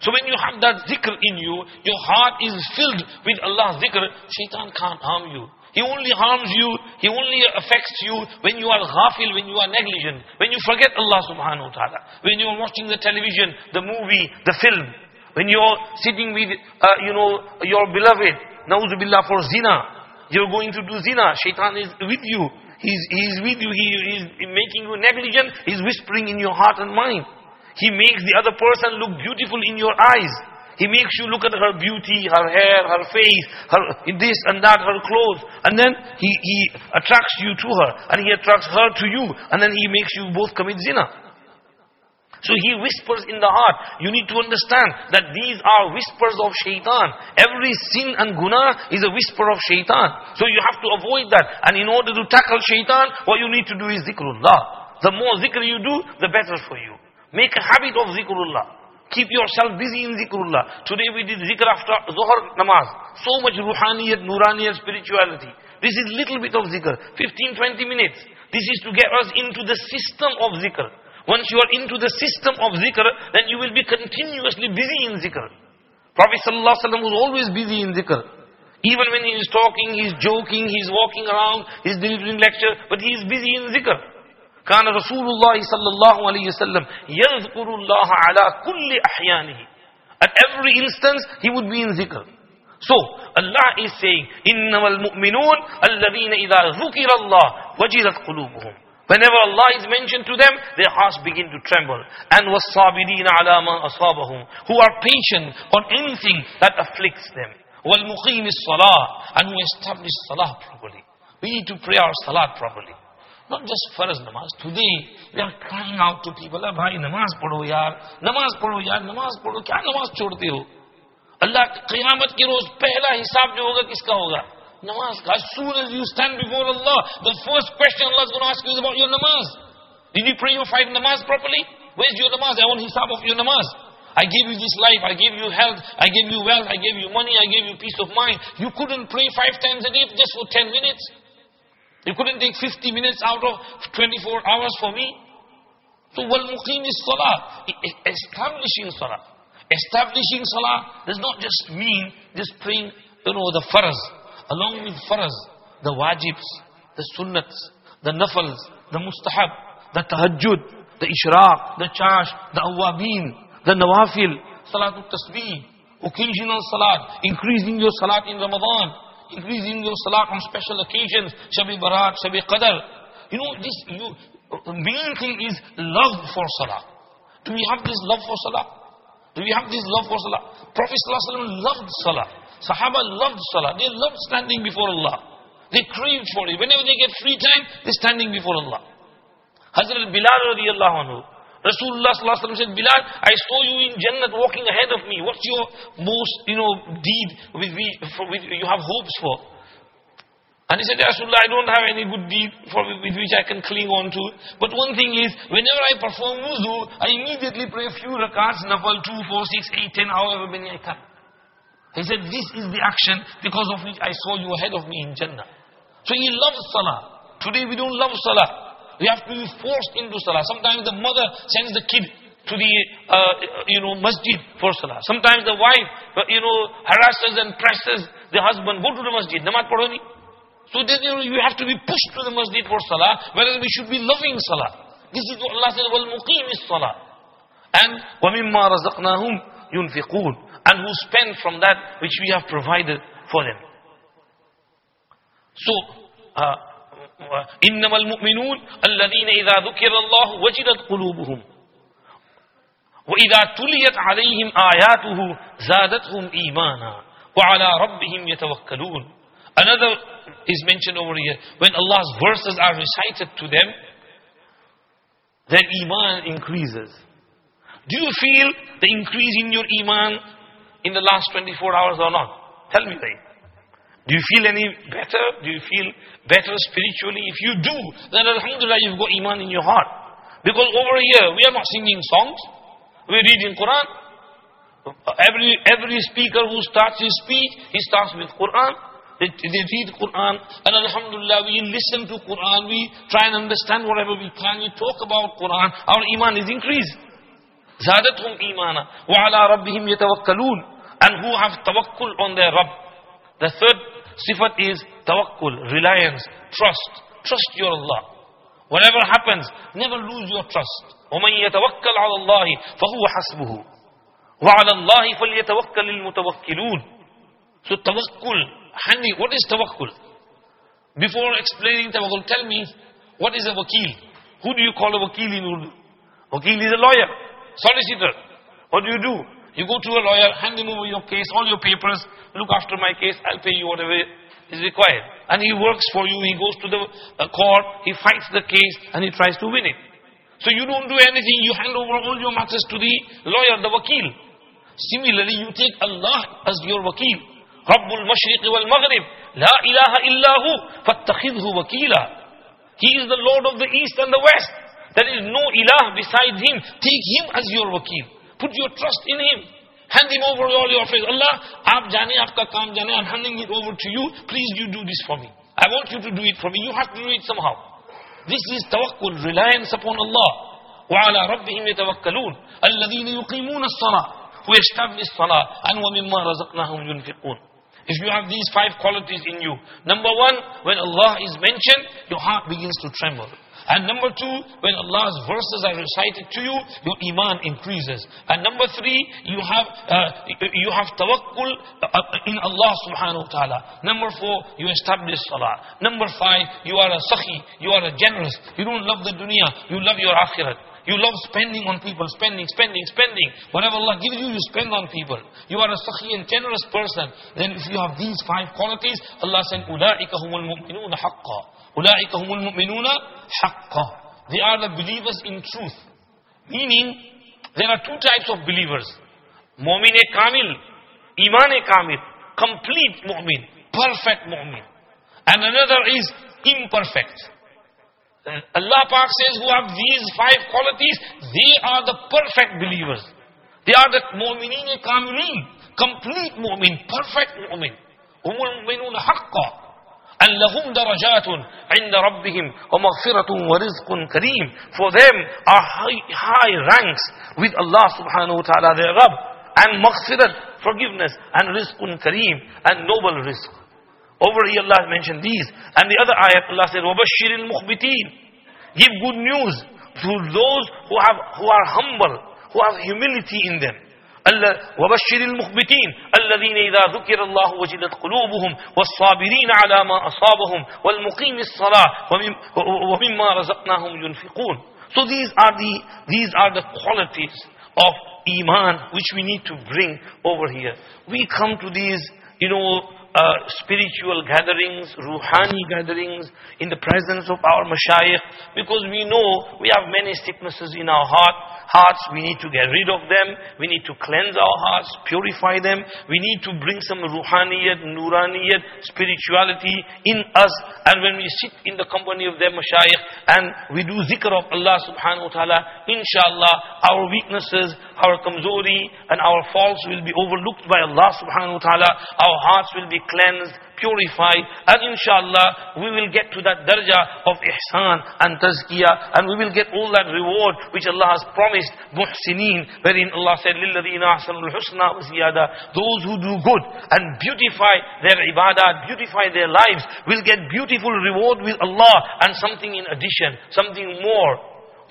So when you have that zikr in you, your heart is filled with Allah's zikr, shaitan can't harm you. He only harms you, he only affects you when you are ghafil, when you are negligent, when you forget Allah subhanahu wa ta'ala, when you are watching the television, the movie, the film, when you are sitting with, uh, you know, your beloved, na'uzubillah for zina, you're going to do zina, shaitan is with you, he's, he's with you, he is making you negligent, he's whispering in your heart and mind. He makes the other person look beautiful in your eyes. He makes you look at her beauty, her hair, her face, her this and that, her clothes. And then he, he attracts you to her. And he attracts her to you. And then he makes you both commit zina. So he whispers in the heart. You need to understand that these are whispers of shaitan. Every sin and guna is a whisper of shaitan. So you have to avoid that. And in order to tackle shaitan, what you need to do is zikrullah. The more zikr you do, the better for you. Make a habit of zikrullah. Keep yourself busy in zikrullah. Today we did zikr after Zohar namaz. So much ruhaniyat, nuraniyat, spirituality. This is little bit of zikr. 15, 20 minutes. This is to get us into the system of zikr. Once you are into the system of zikr, then you will be continuously busy in zikr. Prophet ﷺ was always busy in zikr. Even when he is talking, he is joking, he is walking around, he is delivering lecture, but he is busy in zikr. كان رسول الله صلى الله عليه وسلم يذكر الله على كل أحيانه At every instance, he would be in zikr. So, Allah is saying, إِنَّمَا الْمُؤْمِنُونَ الَّذِينَ إِذَا ذُكِرَ اللَّهُ وَجِلَتْ قُلُوبُهُم Whenever Allah is mentioned to them, their hearts begin to tremble. And وَالصَّابِرِينَ عَلَى مَا أَصَابَهُم Who are patient on anything that afflicts them. وَالْمُقِيمِ الصَّلَاةِ And who establish salah properly. We need to pray our salat properly. not just farz namaz. Today, we are crying out to people, Allah bhai, namaz padho yaar, namaz padho yaar, namaz padho, kya namaz chodte ho? Allah qiyamat ki roz pehla hisab jo hoga, kiska hoga? Namaz ka. As soon as you stand before Allah, the first question Allah is going to ask you is about your namaz. Did you pray your five namaz properly? Where's your namaz? I want hisab of your namaz. I gave you this life, I gave you health, I gave you wealth, I gave you money, I gave you peace of mind. You couldn't pray five times a day just for ten minutes. You couldn't take 50 minutes out of 24 hours for me. So, wal muqim is salah. Establishing salah. Establishing salah does not just mean just praying, you know, the farz. Along with farz, the wajibs, the sunnats, the nafals, the mustahab, the tahajjud, the ishraq, the chasht, the awabin, the nawafil, salatul tasbih, occasional salat, increasing your salat in Ramadan, increasing your salat on special occasions, Shabi Barat, Shabi Qadr. You know, this, you, main thing is love for salah. Do we have this love for salah? Do we have this love for salah? Prophet ﷺ loved salah. Sahaba loved salah. They loved standing before Allah. They craved for it. Whenever they get free time, they're standing before Allah. Hazrat Bilal radiallahu anhu. Rasulullah said, Bilal, I saw you in Jannat walking ahead of me. What's your most, you know, deed with which for, with, you have hopes for? And he said, Rasulullah, I don't have any good deed for, with which I can cling on to. But one thing is, whenever I perform wuzu, I immediately pray a few rakats, nafal, 2, 4, 6, 8, 10, however many I can. He said, this is the action because of which I saw you ahead of me in Jannah. So he loves salah. Today we don't love salah. We have to be forced into salah. Sometimes the mother sends the kid to the, uh, you know, masjid for salah. Sometimes the wife, uh, you know, harasses and presses the husband. Go to the masjid. Namaz padhoni. So then, you know, you have to be pushed to the masjid for salah, whereas we should be loving salah. This is what Allah says, وَالْمُقِيمِ الصَّلَاةِ And وَمِمَّا رَزَقْنَاهُمْ yunfiqun And who spend from that which we have provided for them. So, uh, إنما المؤمنون الذين إذا ذكر الله وجدت قلوبهم وإذا تليت عليهم آياته زادتهم إيمانا وعلى ربهم يتوكلون Another is mentioned over here. When Allah's verses are recited to them, their iman increases. Do you feel the increase in your iman in the last 24 hours or not? Tell me that. Do you feel any better? Do you feel better spiritually? If you do, then Alhamdulillah you've got iman in your heart. Because over here we are not singing songs. We're reading Quran. Every, every speaker who starts his speech, he starts with Quran. They, they read Quran. And Alhamdulillah we listen to Quran. We try and understand whatever we can. We talk about Quran. Our iman is increased. زادتهم إيمانا وعلى ربهم يتوكلون and who have tawakkul on their Rabb. The third sifat is tawakkul, reliance, trust. Trust your Allah. Whatever happens, never lose your trust. ومن يتوكل على الله فهو حسبه وعلى الله فليتوكل المتوكلون So tawakkul, handy, what is tawakkul? Before explaining tawakkul, tell me, what is a wakil? Who do you call a wakil in Urdu? Wakil is a lawyer, solicitor. What do you do? You go to a lawyer, hand him over your case, all your papers, look after my case, I'll pay you whatever is required. And he works for you, he goes to the uh, court, he fights the case, and he tries to win it. So you don't do anything, you hand over all your matters to the lawyer, the wakil. Similarly, you take Allah as your wakil. Rabbul Mashriq wal Maghrib, La ilaha illahu, fattakhidhu wakila. He is the Lord of the East and the West. There is no ilah beside him. Take him as your wakil. Put your trust in Him. Hand Him over all your affairs. Allah, aap jane, aapka kaam jane, I'm handing it over to you. Please you do this for me. I want you to do it for me. You have to do it somehow. This is tawakkul, reliance upon Allah. وعلى ربهم يتوكلون الذين يقيمون الصلاة who establish salah and ومما رزقناهم ينفقون if you have these five qualities in you number one when Allah is mentioned your heart begins to tremble And number two, when Allah's verses are recited to you, your iman increases. And number three, you have uh, you have tawakkul uh, in Allah subhanahu wa ta'ala. Number four, you establish salah. Number five, you are a sakhi, you are a generous. You don't love the dunya, you love your akhirat. You love spending on people, spending, spending, spending. Whatever Allah gives you, you spend on people. You are a sakhi and generous person. Then if you have these five qualities, Allah said, أُولَٰئِكَ هُمُ الْمُؤْمِنُونَ حَقًّا أُولَٰئِكَ هُمُ الْمُؤْمِنُونَ حَقًّا They are the believers in truth. Meaning, there are two types of believers. Mu'min kamil, iman kamil, complete mu'min, perfect mu'min. And another is imperfect. Allah Pak says who have these five qualities, they are the perfect believers. They are the mu'mineen kamilin, complete mu'min, perfect mu'min. هم المؤمنون حقا أن لهم درجات عند ربهم ومغفرة ورزق كريم For them are high, high ranks with Allah subhanahu wa ta'ala their Rabb and maghfirat, forgiveness and rizqun kareem and noble rizq. Over here Allah mentioned these. And the other ayat Allah said, وَبَشِّرِ الْمُخْبِتِينَ Give good news to those who, have, who are humble, who have humility in them. وبشر المخبتين الذين إذا ذكر الله وجلت قلوبهم والصابرين على ما أصابهم والمقيم الصلاة ومما رزقناهم ينفقون So these are the these are the qualities of iman which we need to bring over here. We come to these, you know, uh, spiritual gatherings, ruhani gatherings, in the presence of our mashayikh, because we know we have many sicknesses in our heart, hearts, we need to get rid of them, we need to cleanse our hearts, purify them, we need to bring some ruhaniyat, nuraniyat, spirituality in us, and when we sit in the company of their mashayikh, and we do zikr of Allah subhanahu wa ta'ala, inshallah, our weaknesses, our kamzori, and our faults will be overlooked by Allah subhanahu wa ta'ala, our hearts will be cleansed, purified, and inshallah we will get to that darja of ihsan and tazkiyah, and we will get all that reward which Allah has promised muhsinin, wherein Allah said, لِلَّذِينَ أَحْسَنُوا الْحُسْنَى وَزِيَادَةً Those who do good and beautify their ibadah, beautify their lives, will get beautiful reward with Allah and something in addition, something more.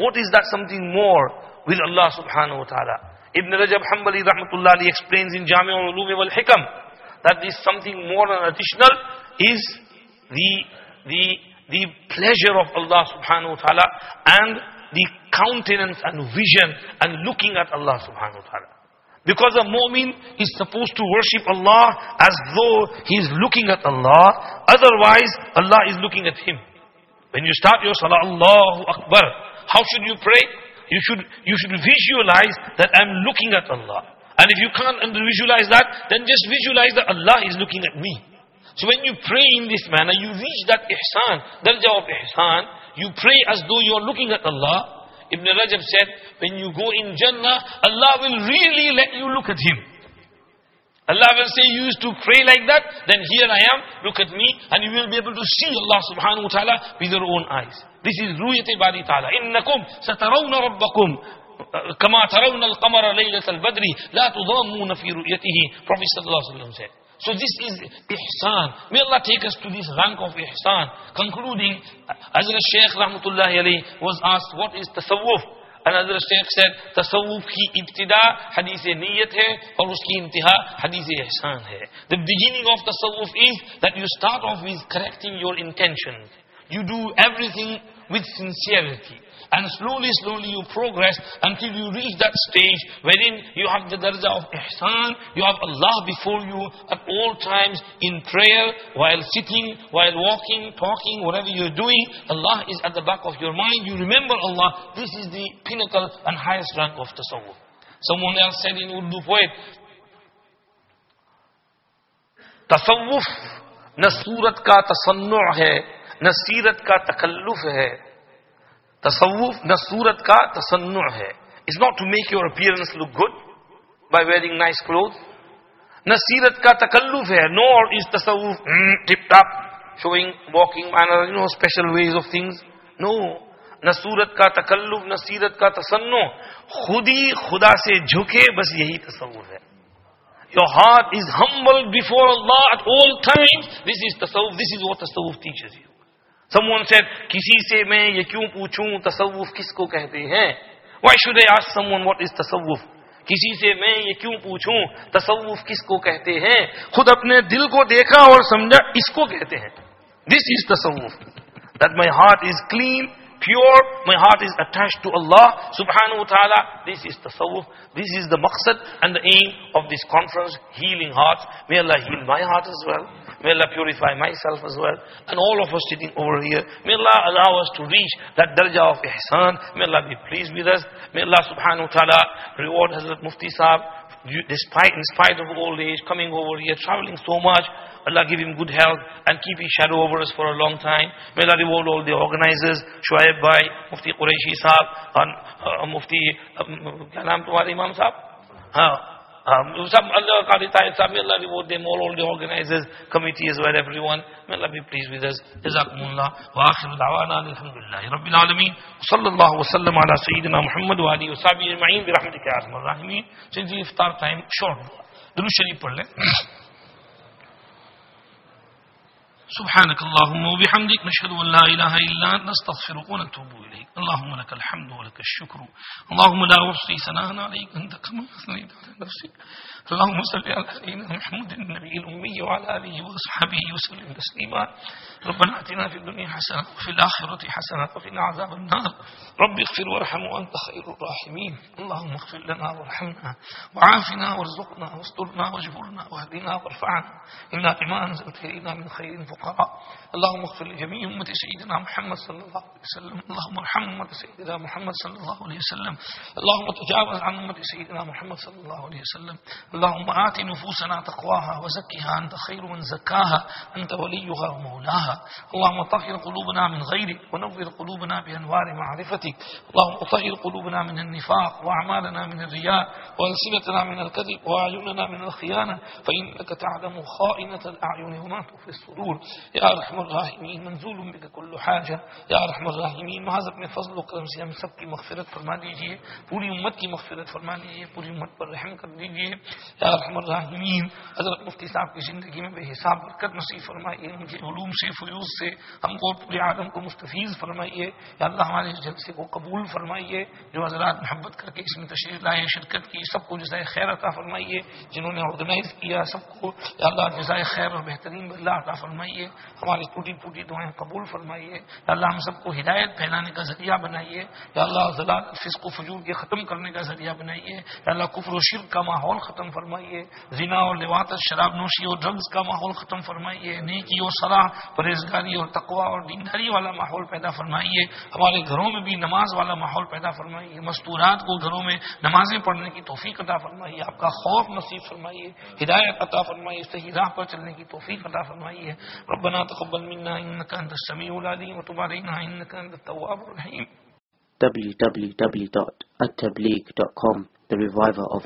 What is that something more with Allah subhanahu wa ta'ala? Ibn Rajab Hanbali rahmatullah explains in Jami' al-Ulum wal-Hikam, that is something more and additional is the, the, the pleasure of Allah subhanahu wa ta'ala and the countenance and vision and looking at Allah subhanahu wa ta'ala. Because a mu'min is supposed to worship Allah as though he is looking at Allah. Otherwise, Allah is looking at him. When you start your salah, Allahu Akbar. How should you pray? You should, you should visualize that I'm looking at Allah. And if you can't visualize that, then just visualize that Allah is looking at me. So when you pray in this manner, you reach that ihsan, darja of ihsan, you pray as though you are looking at Allah. Ibn Rajab said, when you go in Jannah, Allah will really let you look at Him. Allah will say, you used to pray like that, then here I am, look at me, and you will be able to see Allah subhanahu wa ta'ala with your own eyes. This is Ruyat Bari ta'ala. إِنَّكُمْ سَتَرَوْنَ رَبَّكُمْ كما ترون القمر ليلة البدر لا تضامون في رؤيته Prophet sallallahu alaihi wasallam said so this is ihsan may Allah take us to this rank of ihsan concluding Hazrat Shaykh rahmatullahi alayhi was asked what is tasawwuf Another Shaykh said tasawwuf ki ibtida hadith niyat hai aur uski intiha hadith ihsan hai the beginning of tasawwuf is that you start off with correcting your intentions you do everything with sincerity And slowly, slowly you progress until you reach that stage wherein you have the darja of ihsan, you have Allah before you at all times in prayer, while sitting, while walking, talking, whatever you're doing, Allah is at the back of your mind. You remember Allah. This is the pinnacle and highest rank of tasawwuf. Someone else said in Urdu poet, تصوف نہ صورت کا تصنع ہے نہ سیرت کا تکلف ہے تصوف نہ صورت کا تصنع ہے۔ Is not to make your appearance look good by wearing nice cloth نہ سیرت کا تکلف ہے نو اور از تصوف tip top showing walking special ways of things no نہ سورت کا تکلف، نہ سیرت کا تصنع۔ خود ہی خدا سے جھکے، بس یہی تصور ہے۔ Your heart is humble before Allah at all time this is تصوف دس از واٹ تصوف ٹیچرز یو سمون سے کسی سے میں یہ کیوں پوچھوں تصوف کس کو کہتے ہیں why should ask Samoon what is تصوف کسی سے میں یہ کیوں پوچھوں تصوف کس کو کہتے ہیں خود اپنے دل کو دیکھا اور سمجھا اس کو کہتے ہیں دس از تصوف that my heart is clean pure my heart is attach to Allah سبحان و تعالیٰ دس از تصوف دس از دا مقصد and the aim of this conference healing heart may Allah heal my heart is well May Allah purify myself as well. And all of us sitting over here. May Allah allow us to reach that darjah of ihsan. May Allah be pleased with us. May Allah subhanahu wa ta'ala reward Hazrat Mufti Sahib. Despite, in spite of old age, coming over here, traveling so much, Allah give him good health and keep his shadow over us for a long time. May Allah reward all the organizers, Shuaib Bhai, Mufti Qureshi Sahib, and uh, Mufti, uh, Imam Sahib? Huh. Um, some Allah Qaritah, some Allah reward them all, all the organizers, committee as everyone. May Allah be pleased with us. Jazakumullah. Wa akhiru da'wana alhamdulillahi rabbil alameen. Sallallahu wa sallam ala Sayyidina Muhammad wa alihi wa sahbihi ajma'in bi rahmatika ya arhamar rahimin. Since iftar time, short. Duru Sharif pढ़ लें سبحانك اللهم وبحمدك نشهد أن لا إله إلا أنت نستغفرك ونتوب إليك. اللهم لك الحمد ولك الشكر. اللهم لا أحصي ثناء عليك أنت كما أثنيت على نفسك. اللهم صل على سيدنا محمد النبي الأمي وعلى آله وأصحابه وسلم تسليما. ربنا آتنا في الدنيا حسنة وفي الآخرة حسنة وقنا عذاب النار. رب اغفر وارحم وأنت خير الراحمين. اللهم اغفر لنا وارحمنا وعافنا وارزقنا واسترنا واجبرنا واهدنا وارفعنا. إنا بما أنزلت إلينا من خير الفقراء اللهم اغفر لجميع أمة سيدنا محمد صلى الله عليه وسلم. اللهم ارحم أمة سيدنا محمد صلى الله عليه وسلم. اللهم تجاوز عن أمة سيدنا محمد صلى الله عليه وسلم. اللهم آت نفوسنا تقواها وزكها. أنت خير من زكاها. أنت وليها ومولاها. اللهم طهر قلوبنا من غيرك ونور قلوبنا بأنوار معرفتك. اللهم طهر قلوبنا من النفاق وأعمالنا من الرياء وألسنتنا من الكذب وأعيننا من الخيانة. فإنك تعلم خائنة الأعين وما تخفي الصدور. یا رحم الرحمین منظور بک کلو حاجہ۔ یا رحم الرحمین محض اپنے فضل و کرم سے ہم سب کی مغفرت فرما دیجیے۔ پوری امت کی مغفرت فرما دیجیے۔ پوری امت پر رحم کر دیجیے یا رحم الرحمین حضرت مفتی صاحب کی زندگی میں بے حساب برکت نصیب فرمائیے۔ ان کے علوم سے، فیوز سے ہم کو پورے عالم کو مستفیض فرمائیے۔ یا اللہ ہمارے جلسے کو قبول فرمائیے۔ جو حضرات محبت کر کے اس میں تشریف لائے، شرکت کی، سب کو جزائے خیر عطا فرمائیے۔ جنہوں نے آرگنائز کیا، سب کو یا اللہ جزائے خیر اور بہترین بدلہ عطا فرمائیے۔ کیجیے ہماری ٹوٹی پوٹی دعائیں قبول فرمائیے، یا اللہ ہم سب کو ہدایت پھیلانے کا ذریعہ بنائیے، یا اللہ ضلع فسق و فجور کے ختم کرنے کا ذریعہ بنائیے، یا اللہ کفر و شرک کا ماحول ختم فرمائیے، زنا اور لواط، شراب نوشی اور ڈرگز کا ماحول ختم فرمائیے، نیکی اور صلاح، پرہیزگاری اور تقوا اور دینداری والا ماحول پیدا فرمائیے، ہمارے گھروں میں بھی نماز والا ماحول پیدا فرمائیے، مستورات کو گھروں میں نمازیں پڑھنے کی توفیق عطا فرمائیے، آپ کا خوف نصیب فرمائیے، ہدایت عطا فرمائیے، صحیح راہ پر چلنے کی توفیق عطا فرمائیے ربنا تقبل منا إنك أنت السميع العليم وتب علينا إنك أنت التواب الرحيم. www.attableek.com The Reviver of